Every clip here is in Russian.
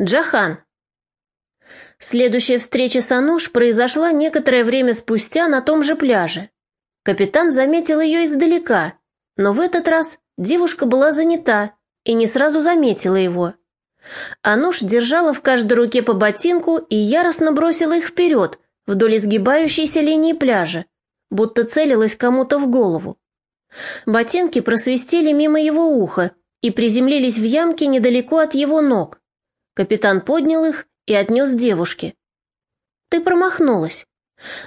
Джахан. Следующая встреча с Ануш произошла некоторое время спустя на том же пляже. Капитан заметил ее издалека, но в этот раз девушка была занята и не сразу заметила его. Ануш держала в каждой руке по ботинку и яростно бросила их вперед, вдоль изгибающейся линии пляжа, будто целилась кому-то в голову. Ботинки просвистели мимо его уха и приземлились в ямке недалеко от его ног. Капитан поднял их и отнес девушке. «Ты промахнулась.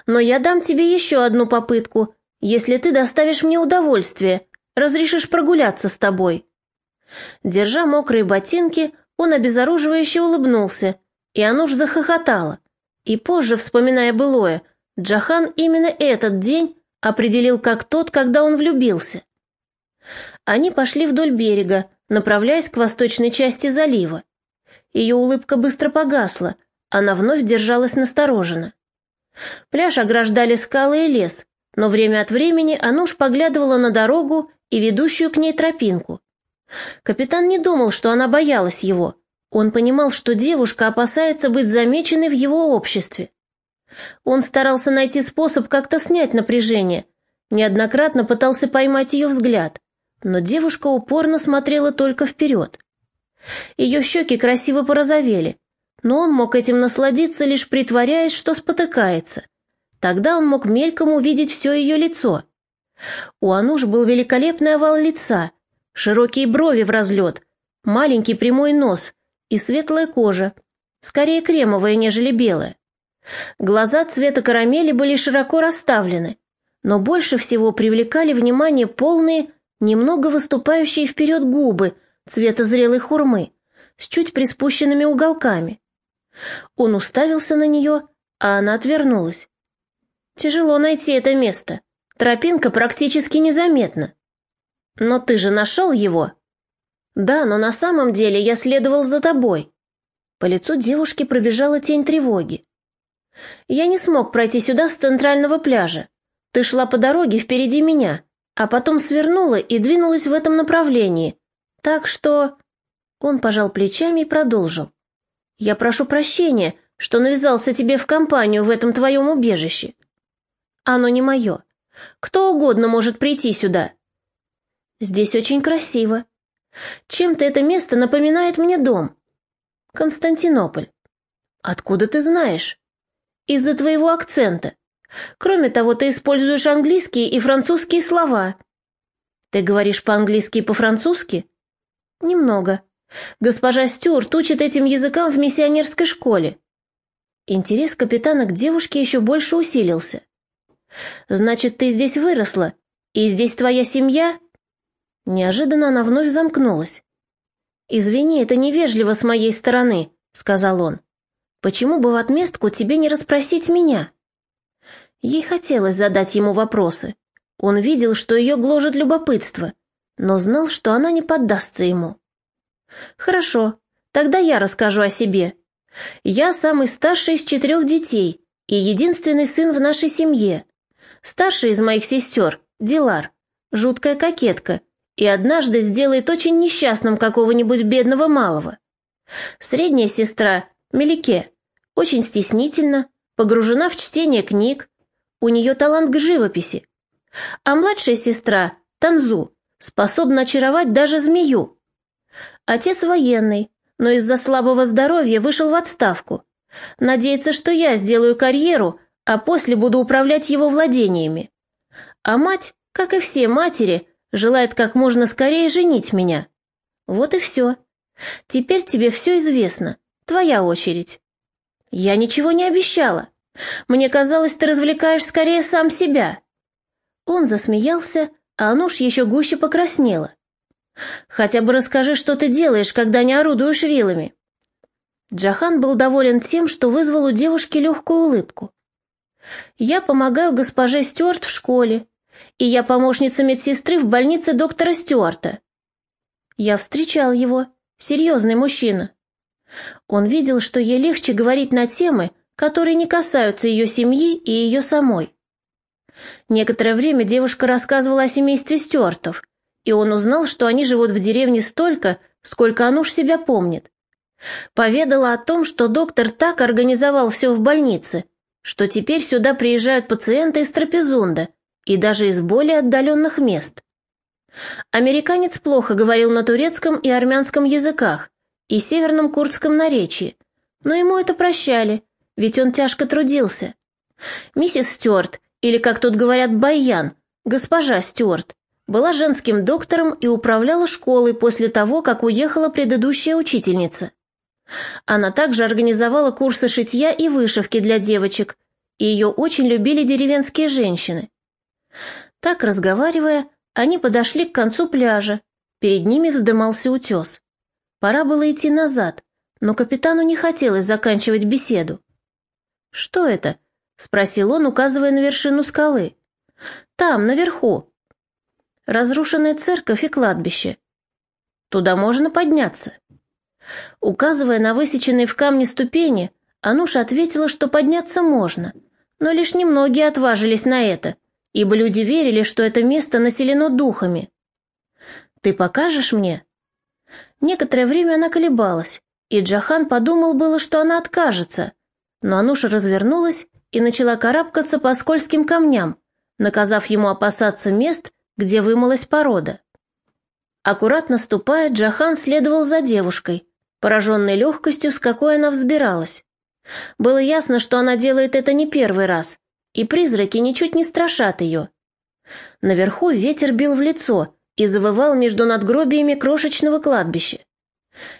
Но я дам тебе еще одну попытку, если ты доставишь мне удовольствие, разрешишь прогуляться с тобой». Держа мокрые ботинки, он обезоруживающе улыбнулся, и Ануш захохотала. И позже, вспоминая былое, Джахан именно этот день определил как тот, когда он влюбился. Они пошли вдоль берега, направляясь к восточной части залива. Ее улыбка быстро погасла, она вновь держалась настороженно. Пляж ограждали скалы и лес, но время от времени Ануш поглядывала на дорогу и ведущую к ней тропинку. Капитан не думал, что она боялась его. Он понимал, что девушка опасается быть замеченной в его обществе. Он старался найти способ как-то снять напряжение, неоднократно пытался поймать ее взгляд, но девушка упорно смотрела только вперед. Ее щеки красиво порозовели, но он мог этим насладиться, лишь притворяясь, что спотыкается. Тогда он мог мельком увидеть все ее лицо. У Ануш был великолепный овал лица, широкие брови в разлет, маленький прямой нос и светлая кожа, скорее кремовая, нежели белая. Глаза цвета карамели были широко расставлены, но больше всего привлекали внимание полные, немного выступающие вперед губы – цвета зрелой хурмы, с чуть приспущенными уголками. Он уставился на нее, а она отвернулась. Тяжело найти это место. Тропинка практически незаметна. Но ты же нашел его? Да, но на самом деле я следовал за тобой. По лицу девушки пробежала тень тревоги. Я не смог пройти сюда с центрального пляжа. Ты шла по дороге впереди меня, а потом свернула и двинулась в этом направлении, так что...» Он пожал плечами и продолжил. «Я прошу прощения, что навязался тебе в компанию в этом твоем убежище. Оно не мое. Кто угодно может прийти сюда. Здесь очень красиво. Чем-то это место напоминает мне дом. Константинополь. Откуда ты знаешь? Из-за твоего акцента. Кроме того, ты используешь английские и французские слова. Ты говоришь по-английски и по-французски? Немного. Госпожа Стюарт учит этим языкам в миссионерской школе. Интерес капитана к девушке еще больше усилился. Значит, ты здесь выросла, и здесь твоя семья? Неожиданно она вновь замкнулась. «Извини, это невежливо с моей стороны», — сказал он. «Почему бы в отместку тебе не расспросить меня?» Ей хотелось задать ему вопросы. Он видел, что ее гложет любопытство, но знал, что она не поддастся ему. «Хорошо, тогда я расскажу о себе. Я самый старший из четырех детей и единственный сын в нашей семье. Старший из моих сестер – Дилар, жуткая кокетка, и однажды сделает очень несчастным какого-нибудь бедного малого. Средняя сестра – Мелике, очень стеснительна, погружена в чтение книг, у нее талант к живописи. А младшая сестра – Танзу – способна очаровать даже змею. Отец военный, но из-за слабого здоровья вышел в отставку. Надеется, что я сделаю карьеру, а после буду управлять его владениями. А мать, как и все матери, желает как можно скорее женить меня. Вот и все. Теперь тебе все известно. Твоя очередь. Я ничего не обещала. Мне казалось, ты развлекаешь скорее сам себя. Он засмеялся, а Ануш еще гуще покраснела. «Хотя бы расскажи, что ты делаешь, когда не орудуешь вилами». Джахан был доволен тем, что вызвал у девушки легкую улыбку. «Я помогаю госпоже Стюарт в школе, и я помощница медсестры в больнице доктора Стюарта». Я встречал его, серьезный мужчина. Он видел, что ей легче говорить на темы, которые не касаются ее семьи и ее самой. Некоторое время девушка рассказывала о семействе Стюартов, и он узнал, что они живут в деревне столько, сколько Ануш себя помнит. Поведала о том, что доктор так организовал все в больнице, что теперь сюда приезжают пациенты из Трапезунда и даже из более отдаленных мест. Американец плохо говорил на турецком и армянском языках и северном курдском наречии, но ему это прощали, ведь он тяжко трудился. Миссис Стюарт, или, как тут говорят, Баян, госпожа Стюарт, была женским доктором и управляла школой после того, как уехала предыдущая учительница. Она также организовала курсы шитья и вышивки для девочек, и ее очень любили деревенские женщины. Так, разговаривая, они подошли к концу пляжа, перед ними вздымался утес. Пора было идти назад, но капитану не хотелось заканчивать беседу. «Что это?» — спросил он, указывая на вершину скалы. «Там, наверху». «Разрушенная церковь и кладбище. Туда можно подняться». Указывая на высеченные в камне ступени, Ануша ответила, что подняться можно, но лишь немногие отважились на это, ибо люди верили, что это место населено духами. «Ты покажешь мне?» Некоторое время она колебалась, и Джахан подумал было, что она откажется, но Ануша развернулась и начала карабкаться по скользким камням, наказав ему опасаться мест, где вымылась порода. Аккуратно ступая, Джахан следовал за девушкой, пораженной легкостью, с какой она взбиралась. Было ясно, что она делает это не первый раз, и призраки ничуть не страшат ее. Наверху ветер бил в лицо и завывал между надгробиями крошечного кладбища.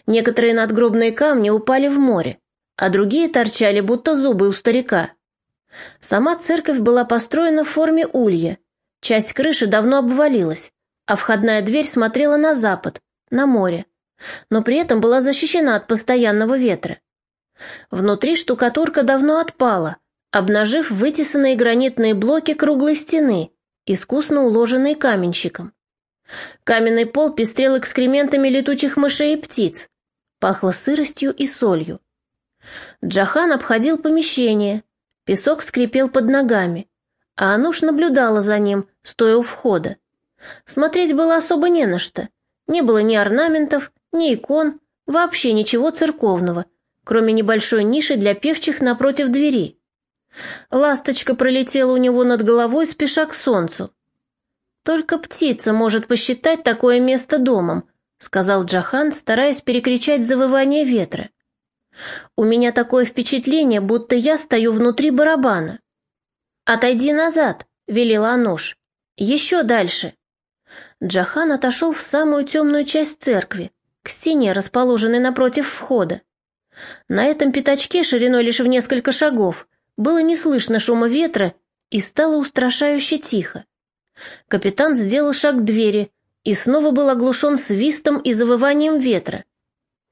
Некоторые надгробные камни упали в море, а другие торчали, будто зубы у старика. Сама церковь была построена в форме улья, часть крыши давно обвалилась, а входная дверь смотрела на запад, на море но при этом была защищена от постоянного ветра. Внутри штукатурка давно отпала, обнажив вытесанные гранитные блоки круглой стены, искусно уложенные каменщиком. Каменный пол пестрел экскрементами летучих мышей и птиц, пахло сыростью и солью. Джахан обходил помещение, песок скрипел под ногами, а Ануш наблюдала за ним, стоя у входа. Смотреть было особо не на что, не было ни орнаментов, ни икон, вообще ничего церковного, кроме небольшой ниши для певчих напротив двери. Ласточка пролетела у него над головой, спеша к солнцу. «Только птица может посчитать такое место домом», сказал Джахан, стараясь перекричать завывание ветра. «У меня такое впечатление, будто я стою внутри барабана». «Отойди назад», — велела Ануш. «Еще дальше». Джахан отошел в самую темную часть церкви, к стене, расположенной напротив входа. На этом пятачке, шириной лишь в несколько шагов, было не слышно шума ветра и стало устрашающе тихо. Капитан сделал шаг к двери и снова был оглушен свистом и завыванием ветра.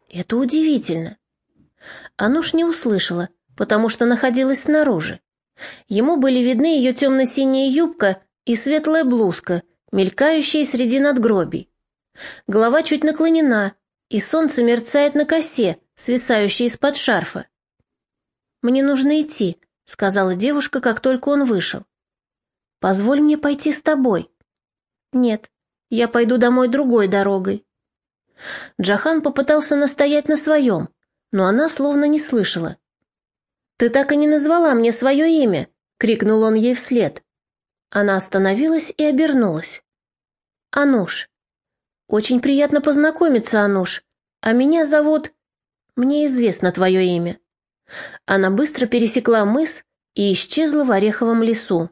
Это удивительно. Ануш не услышала, потому что находилась снаружи. Ему были видны ее темно-синяя юбка и светлая блузка, мелькающие среди надгробий. Голова чуть наклонена, и солнце мерцает на косе, свисающей из-под шарфа. «Мне нужно идти», — сказала девушка, как только он вышел. «Позволь мне пойти с тобой». «Нет, я пойду домой другой дорогой». Джахан попытался настоять на своем, но она словно не слышала. «Ты так и не назвала мне свое имя!» — крикнул он ей вслед. Она остановилась и обернулась. «Ануш». «Очень приятно познакомиться, Ануш. А меня зовут...» «Мне известно твое имя». Она быстро пересекла мыс и исчезла в ореховом лесу.